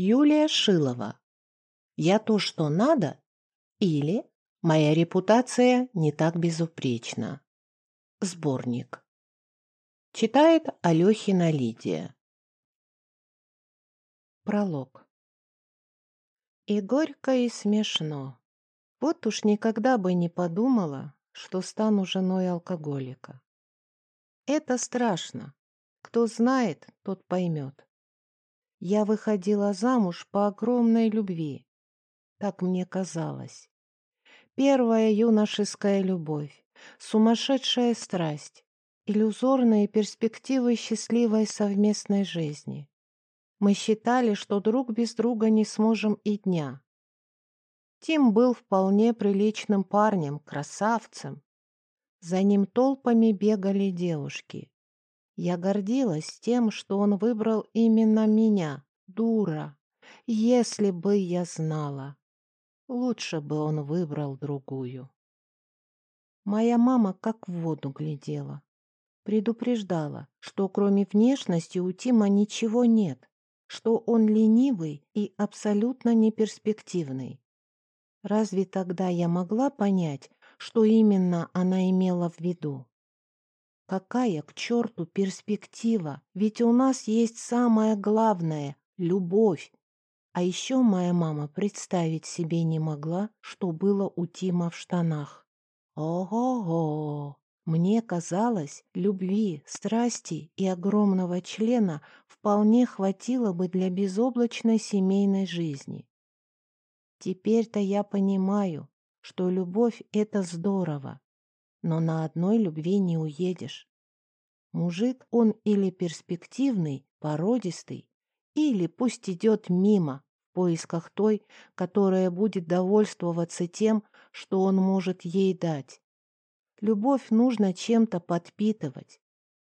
Юлия Шилова. Я то, что надо, или моя репутация не так безупречна. Сборник. Читает Алёхина Лидия. Пролог. И горько, и смешно. Вот уж никогда бы не подумала, что стану женой алкоголика. Это страшно. Кто знает, тот поймет. Я выходила замуж по огромной любви. Так мне казалось. Первая юношеская любовь, сумасшедшая страсть, иллюзорные перспективы счастливой совместной жизни. Мы считали, что друг без друга не сможем и дня. Тим был вполне приличным парнем, красавцем. За ним толпами бегали девушки. Я гордилась тем, что он выбрал именно меня, дура. Если бы я знала, лучше бы он выбрал другую. Моя мама как в воду глядела. Предупреждала, что кроме внешности у Тима ничего нет, что он ленивый и абсолютно неперспективный. Разве тогда я могла понять, что именно она имела в виду? Какая к черту перспектива? Ведь у нас есть самое главное — любовь. А еще моя мама представить себе не могла, что было у Тима в штанах. Ого-го! Мне казалось, любви, страсти и огромного члена вполне хватило бы для безоблачной семейной жизни. Теперь-то я понимаю, что любовь — это здорово, но на одной любви не уедешь. Мужик он или перспективный, породистый, или пусть идет мимо в поисках той, которая будет довольствоваться тем, что он может ей дать. Любовь нужно чем-то подпитывать.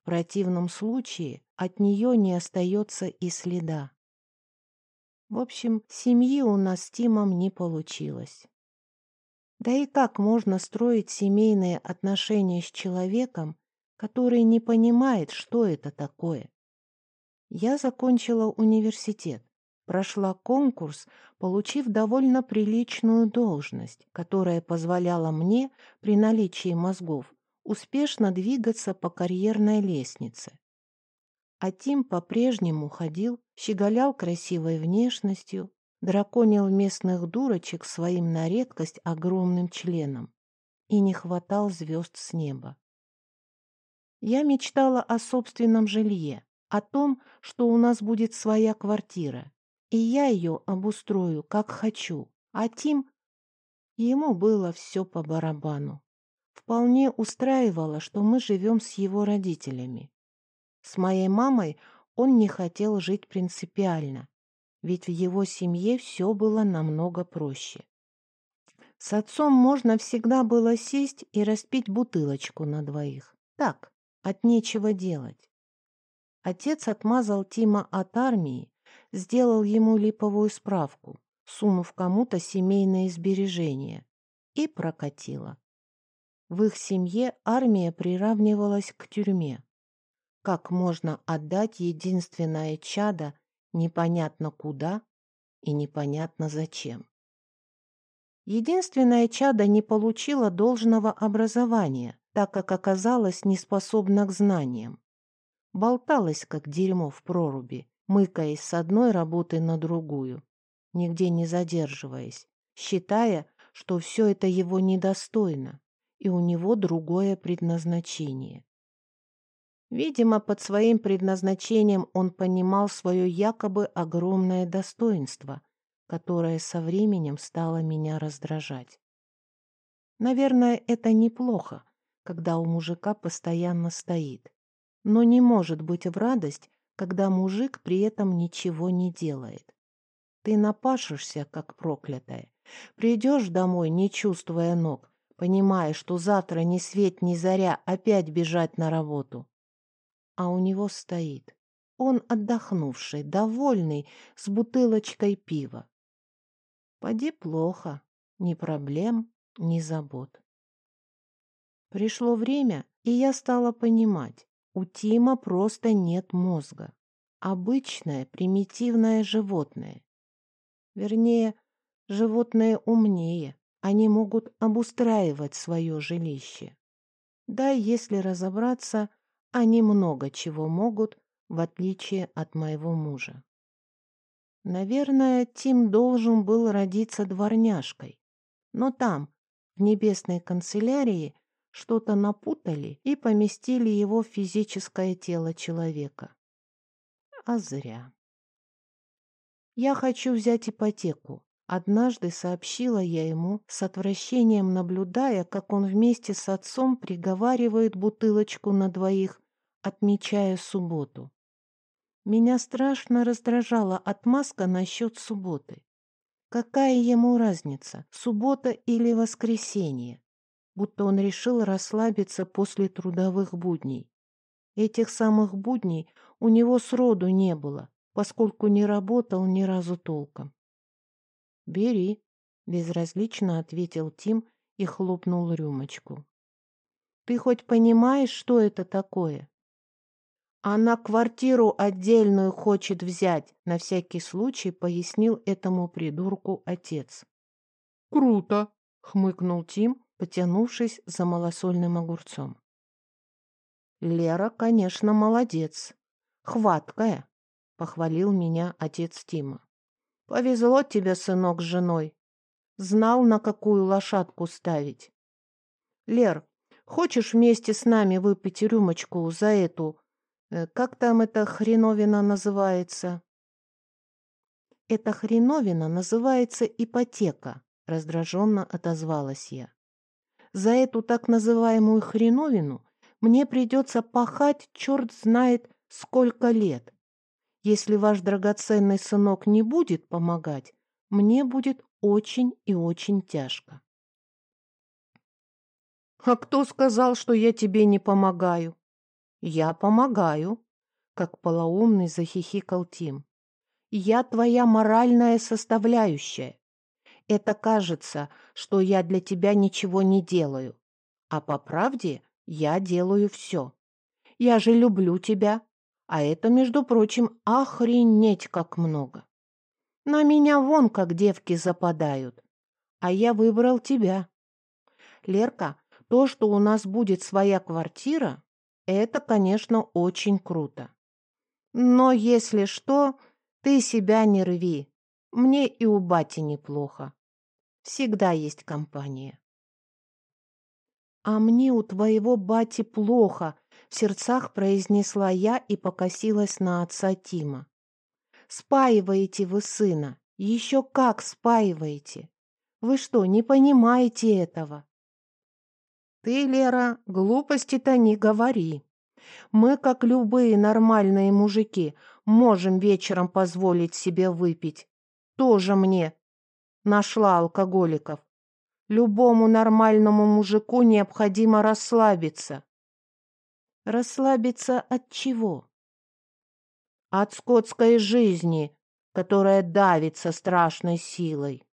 В противном случае от нее не остается и следа. В общем, семьи у нас с Тимом не получилось. Да и как можно строить семейные отношения с человеком, который не понимает, что это такое? Я закончила университет, прошла конкурс, получив довольно приличную должность, которая позволяла мне, при наличии мозгов, успешно двигаться по карьерной лестнице. А Тим по-прежнему ходил, щеголял красивой внешностью, драконил местных дурочек своим на редкость огромным членом и не хватал звезд с неба. Я мечтала о собственном жилье, о том, что у нас будет своя квартира, и я ее обустрою, как хочу, а Тим... Ему было все по барабану. Вполне устраивало, что мы живем с его родителями. С моей мамой он не хотел жить принципиально, ведь в его семье все было намного проще. С отцом можно всегда было сесть и распить бутылочку на двоих. Так, от нечего делать. Отец отмазал Тима от армии, сделал ему липовую справку, сунув кому-то семейные сбережения, и прокатило. В их семье армия приравнивалась к тюрьме. Как можно отдать единственное чадо непонятно куда и непонятно зачем. Единственное чадо не получило должного образования, так как оказалась неспособна к знаниям. Болталась, как дерьмо в проруби, мыкаясь с одной работы на другую, нигде не задерживаясь, считая, что все это его недостойно, и у него другое предназначение. Видимо, под своим предназначением он понимал свое якобы огромное достоинство, которое со временем стало меня раздражать. Наверное, это неплохо, когда у мужика постоянно стоит. Но не может быть в радость, когда мужик при этом ничего не делает. Ты напашешься, как проклятая. Придешь домой, не чувствуя ног, понимая, что завтра ни свет ни заря опять бежать на работу а у него стоит. Он отдохнувший, довольный, с бутылочкой пива. Поди плохо, ни проблем, ни забот. Пришло время, и я стала понимать, у Тима просто нет мозга. Обычное примитивное животное, Вернее, животные умнее. Они могут обустраивать свое жилище. Да, если разобраться, они много чего могут, в отличие от моего мужа. Наверное, Тим должен был родиться дворняжкой. Но там, в небесной канцелярии, что-то напутали и поместили его в физическое тело человека. А зря. «Я хочу взять ипотеку», — однажды сообщила я ему, с отвращением наблюдая, как он вместе с отцом приговаривает бутылочку на двоих, отмечая субботу. Меня страшно раздражала отмазка насчет субботы. Какая ему разница, суббота или воскресенье? Будто он решил расслабиться после трудовых будней. Этих самых будней у него сроду не было, поскольку не работал ни разу толком. «Бери», — безразлично ответил Тим и хлопнул рюмочку. «Ты хоть понимаешь, что это такое?» «Она квартиру отдельную хочет взять», — на всякий случай пояснил этому придурку отец. «Круто», — хмыкнул Тим, потянувшись за малосольным огурцом. «Лера, конечно, молодец. Хваткая похвалил меня отец Тима. Повезло тебе, сынок, с женой. Знал, на какую лошадку ставить. Лер, хочешь вместе с нами выпить рюмочку за эту... Э, как там эта хреновина называется? Эта хреновина называется ипотека, раздраженно отозвалась я. За эту так называемую хреновину мне придется пахать черт знает сколько лет. Если ваш драгоценный сынок не будет помогать, мне будет очень и очень тяжко. А кто сказал, что я тебе не помогаю? Я помогаю, как полоумный захихикал Тим. Я твоя моральная составляющая. Это кажется, что я для тебя ничего не делаю. А по правде я делаю все. Я же люблю тебя, а это, между прочим, охренеть как много. На меня вон как девки западают. А я выбрал тебя. Лерка, то, что у нас будет своя квартира, это, конечно, очень круто. Но если что, ты себя не рви. Мне и у бати неплохо. Всегда есть компания. А мне у твоего бати плохо, в сердцах произнесла я и покосилась на отца Тима. «Спаиваете вы сына! Еще как спаиваете! Вы что, не понимаете этого?» «Ты, Лера, глупости-то не говори. Мы, как любые нормальные мужики, можем вечером позволить себе выпить. Тоже мне нашла алкоголиков. Любому нормальному мужику необходимо расслабиться. Расслабиться от чего? От скотской жизни, которая давит со страшной силой.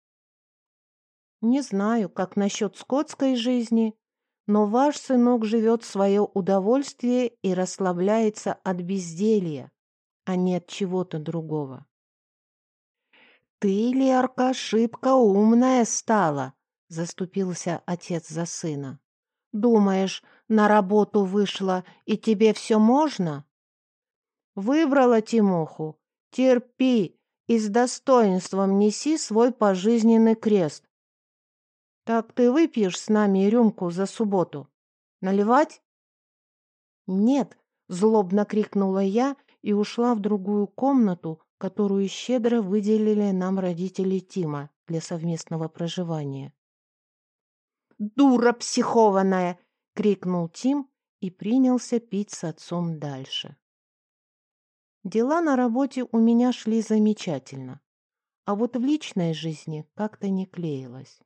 Не знаю, как насчет скотской жизни, но ваш сынок живет в свое удовольствие и расслабляется от безделья, а не от чего-то другого. «Ты, Лерка, шибко умная стала», — заступился отец за сына. Думаешь, на работу вышла, и тебе все можно? Выбрала Тимоху. Терпи и с достоинством неси свой пожизненный крест. Так ты выпьешь с нами рюмку за субботу? Наливать? Нет, злобно крикнула я и ушла в другую комнату, которую щедро выделили нам родители Тима для совместного проживания. «Дура психованная!» — крикнул Тим и принялся пить с отцом дальше. Дела на работе у меня шли замечательно, а вот в личной жизни как-то не клеилось.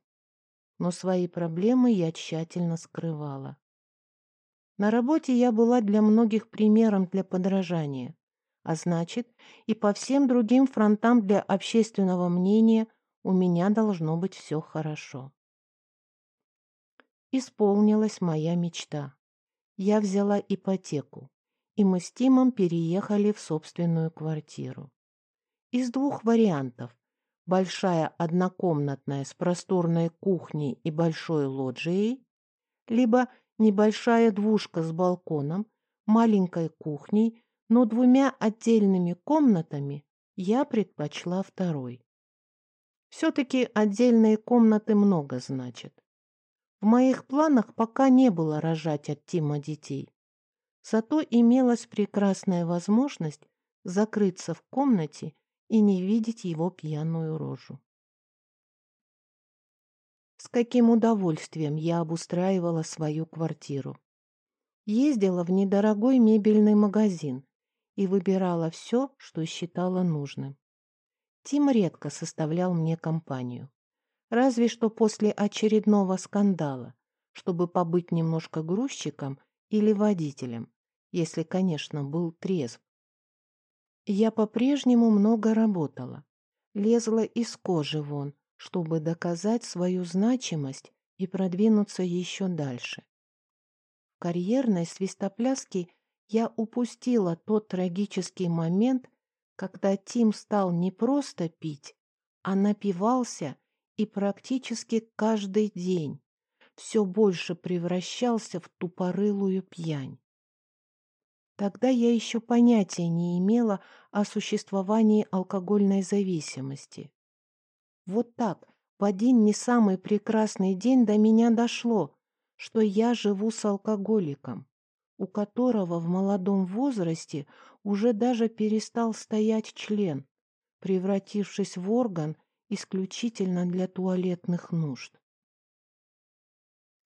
Но свои проблемы я тщательно скрывала. На работе я была для многих примером для подражания, а значит, и по всем другим фронтам для общественного мнения у меня должно быть все хорошо исполнилась моя мечта. Я взяла ипотеку, и мы с Тимом переехали в собственную квартиру. Из двух вариантов. большая однокомнатная с просторной кухней и большой лоджией, либо небольшая двушка с балконом, маленькой кухней, но двумя отдельными комнатами, я предпочла второй. Все-таки отдельные комнаты много значат. В моих планах пока не было рожать от Тима детей. Зато имелась прекрасная возможность закрыться в комнате и не видеть его пьяную рожу. С каким удовольствием я обустраивала свою квартиру. Ездила в недорогой мебельный магазин и выбирала все, что считала нужным. Тим редко составлял мне компанию. Разве что после очередного скандала, чтобы побыть немножко грузчиком или водителем, если, конечно, был трезв. Я по-прежнему много работала, лезла из кожи вон, чтобы доказать свою значимость и продвинуться еще дальше. В карьерной свистопляске я упустила тот трагический момент, когда Тим стал не просто пить, а напивался и практически каждый день все больше превращался в тупорылую пьянь. Тогда я еще понятия не имела о существовании алкогольной зависимости. Вот так, в один не самый прекрасный день до меня дошло, что я живу с алкоголиком, у которого в молодом возрасте уже даже перестал стоять член, превратившись в орган исключительно для туалетных нужд.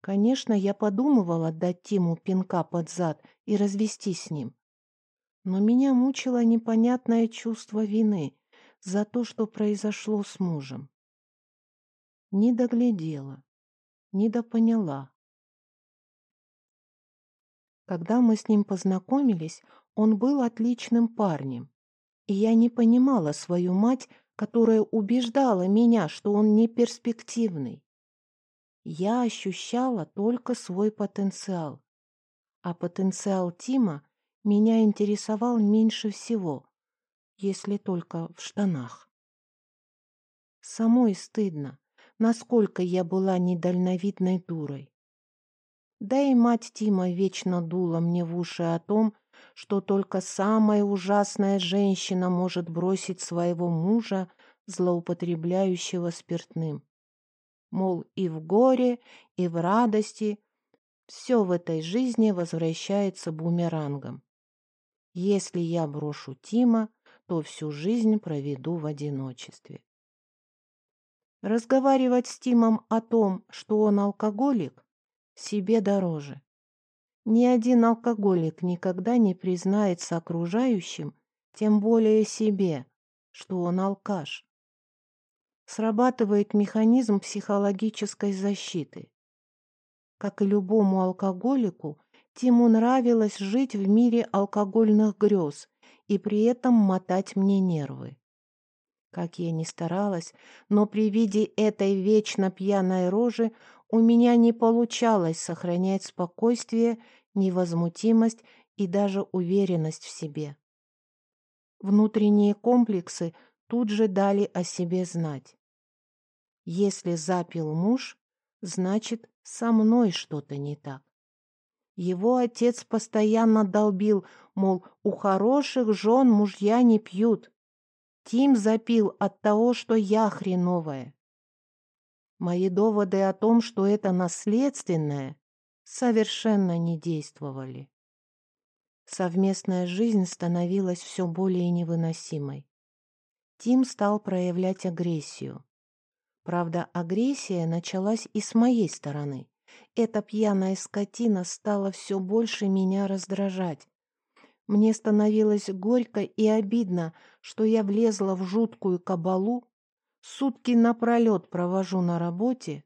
Конечно, я подумывала дать Тиму пинка под зад и развестись с ним. Но меня мучило непонятное чувство вины за то, что произошло с мужем. Не доглядела, не допоняла. Когда мы с ним познакомились, он был отличным парнем, и я не понимала свою мать, которая убеждала меня, что он не перспективный. Я ощущала только свой потенциал. А потенциал Тима меня интересовал меньше всего, если только в штанах. Самой стыдно, насколько я была недальновидной дурой. Да и мать Тима вечно дула мне в уши о том, что только самая ужасная женщина может бросить своего мужа, злоупотребляющего спиртным мол, и в горе, и в радости все в этой жизни возвращается бумерангом. Если я брошу Тима, то всю жизнь проведу в одиночестве. Разговаривать с Тимом о том, что он алкоголик, себе дороже. Ни один алкоголик никогда не признается окружающим, тем более себе, что он алкаш срабатывает механизм психологической защиты. Как и любому алкоголику, Тиму нравилось жить в мире алкогольных грез и при этом мотать мне нервы. Как я ни старалась, но при виде этой вечно пьяной рожи у меня не получалось сохранять спокойствие, невозмутимость и даже уверенность в себе. Внутренние комплексы тут же дали о себе знать. Если запил муж, значит, со мной что-то не так. Его отец постоянно долбил, мол, у хороших жен мужья не пьют. Тим запил от того, что я хреновая. Мои доводы о том, что это наследственное, совершенно не действовали. Совместная жизнь становилась все более невыносимой. Тим стал проявлять агрессию. Правда, агрессия началась и с моей стороны. Эта пьяная скотина стала все больше меня раздражать. Мне становилось горько и обидно, что я влезла в жуткую кабалу, сутки напролет провожу на работе,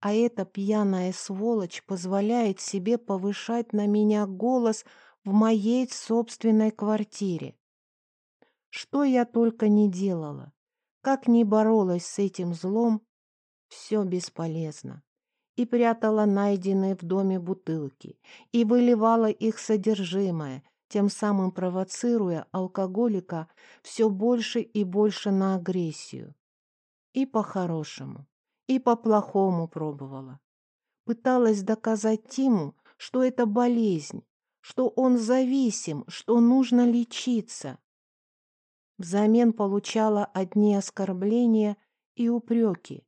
а эта пьяная сволочь позволяет себе повышать на меня голос в моей собственной квартире. Что я только не делала. Как ни боролась с этим злом, все бесполезно. И прятала найденные в доме бутылки, и выливала их содержимое, тем самым провоцируя алкоголика все больше и больше на агрессию. И по-хорошему, и по-плохому пробовала. Пыталась доказать Тиму, что это болезнь, что он зависим, что нужно лечиться. Взамен получала одни оскорбления и упреки,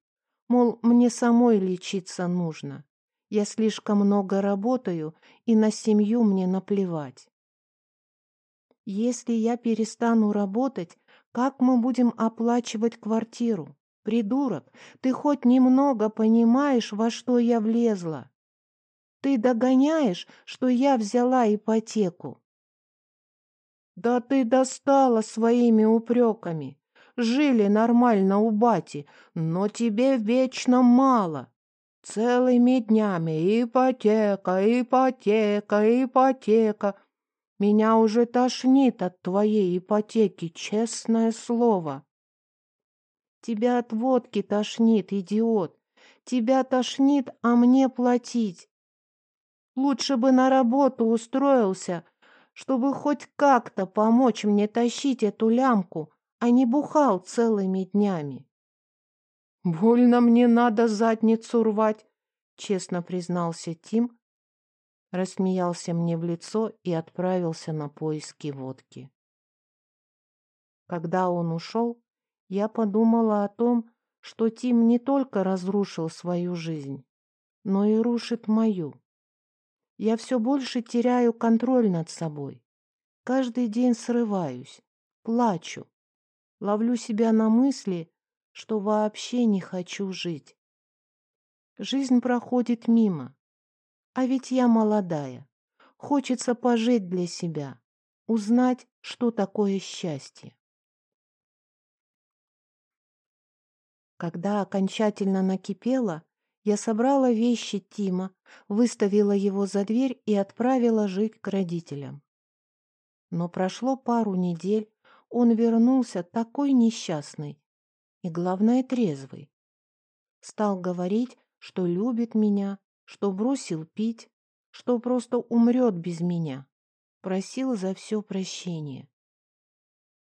мол, мне самой лечиться нужно. Я слишком много работаю, и на семью мне наплевать. Если я перестану работать, как мы будем оплачивать квартиру? Придурок, ты хоть немного понимаешь, во что я влезла? Ты догоняешь, что я взяла ипотеку? Да ты достала своими упреками. Жили нормально у бати, но тебе вечно мало. Целыми днями ипотека, ипотека, ипотека. Меня уже тошнит от твоей ипотеки, честное слово. Тебя от водки тошнит, идиот. Тебя тошнит, а мне платить. Лучше бы на работу устроился, чтобы хоть как-то помочь мне тащить эту лямку, а не бухал целыми днями. «Больно мне надо задницу рвать», — честно признался Тим, рассмеялся мне в лицо и отправился на поиски водки. Когда он ушел, я подумала о том, что Тим не только разрушил свою жизнь, но и рушит мою. Я все больше теряю контроль над собой. Каждый день срываюсь, плачу, ловлю себя на мысли, что вообще не хочу жить. Жизнь проходит мимо, а ведь я молодая. Хочется пожить для себя, узнать, что такое счастье. Когда окончательно накипело, я собрала вещи Тима, выставила его за дверь и отправила жить к родителям. Но прошло пару недель, он вернулся такой несчастный и, главное, трезвый. Стал говорить, что любит меня, что бросил пить, что просто умрет без меня. Просил за все прощения.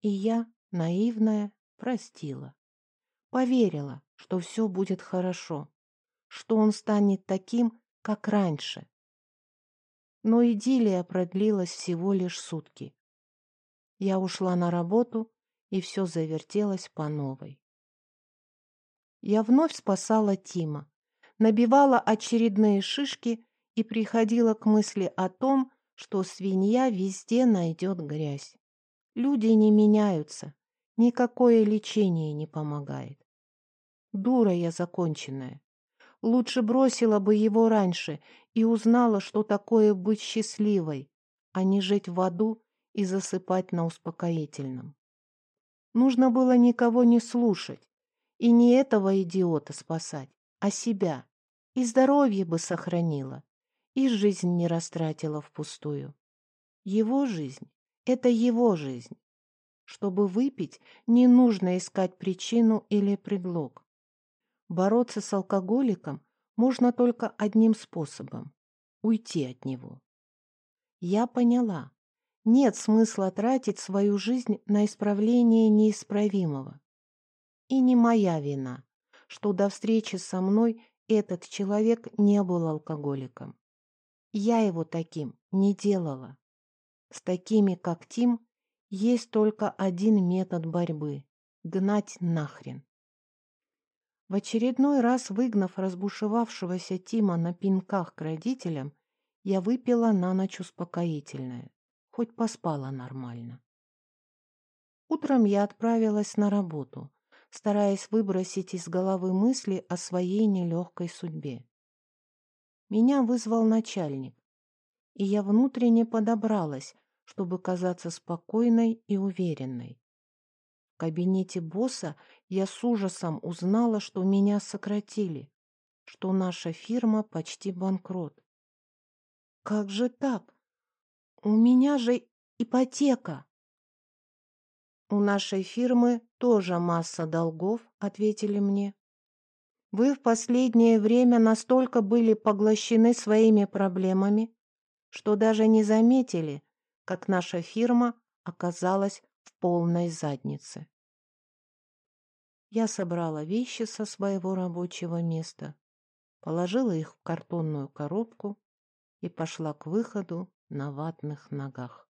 И я, наивная, простила. Поверила, что все будет хорошо что он станет таким, как раньше. Но идиллия продлилась всего лишь сутки. Я ушла на работу, и все завертелось по новой. Я вновь спасала Тима, набивала очередные шишки и приходила к мысли о том, что свинья везде найдет грязь. Люди не меняются, никакое лечение не помогает. Дура я законченная. Лучше бросила бы его раньше и узнала, что такое быть счастливой, а не жить в аду и засыпать на успокоительном. Нужно было никого не слушать и не этого идиота спасать, а себя. И здоровье бы сохранила, и жизнь не растратила впустую. Его жизнь — это его жизнь. Чтобы выпить, не нужно искать причину или предлог. Бороться с алкоголиком можно только одним способом – уйти от него. Я поняла, нет смысла тратить свою жизнь на исправление неисправимого. И не моя вина, что до встречи со мной этот человек не был алкоголиком. Я его таким не делала. С такими, как Тим, есть только один метод борьбы – гнать нахрен. В очередной раз, выгнав разбушевавшегося Тима на пинках к родителям, я выпила на ночь успокоительное, хоть поспала нормально. Утром я отправилась на работу, стараясь выбросить из головы мысли о своей нелегкой судьбе. Меня вызвал начальник, и я внутренне подобралась, чтобы казаться спокойной и уверенной. В кабинете босса я с ужасом узнала, что меня сократили, что наша фирма почти банкрот. Как же так? У меня же ипотека. У нашей фирмы тоже масса долгов, ответили мне. Вы в последнее время настолько были поглощены своими проблемами, что даже не заметили, как наша фирма оказалась в полной заднице. Я собрала вещи со своего рабочего места, положила их в картонную коробку и пошла к выходу на ватных ногах.